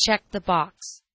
check the box.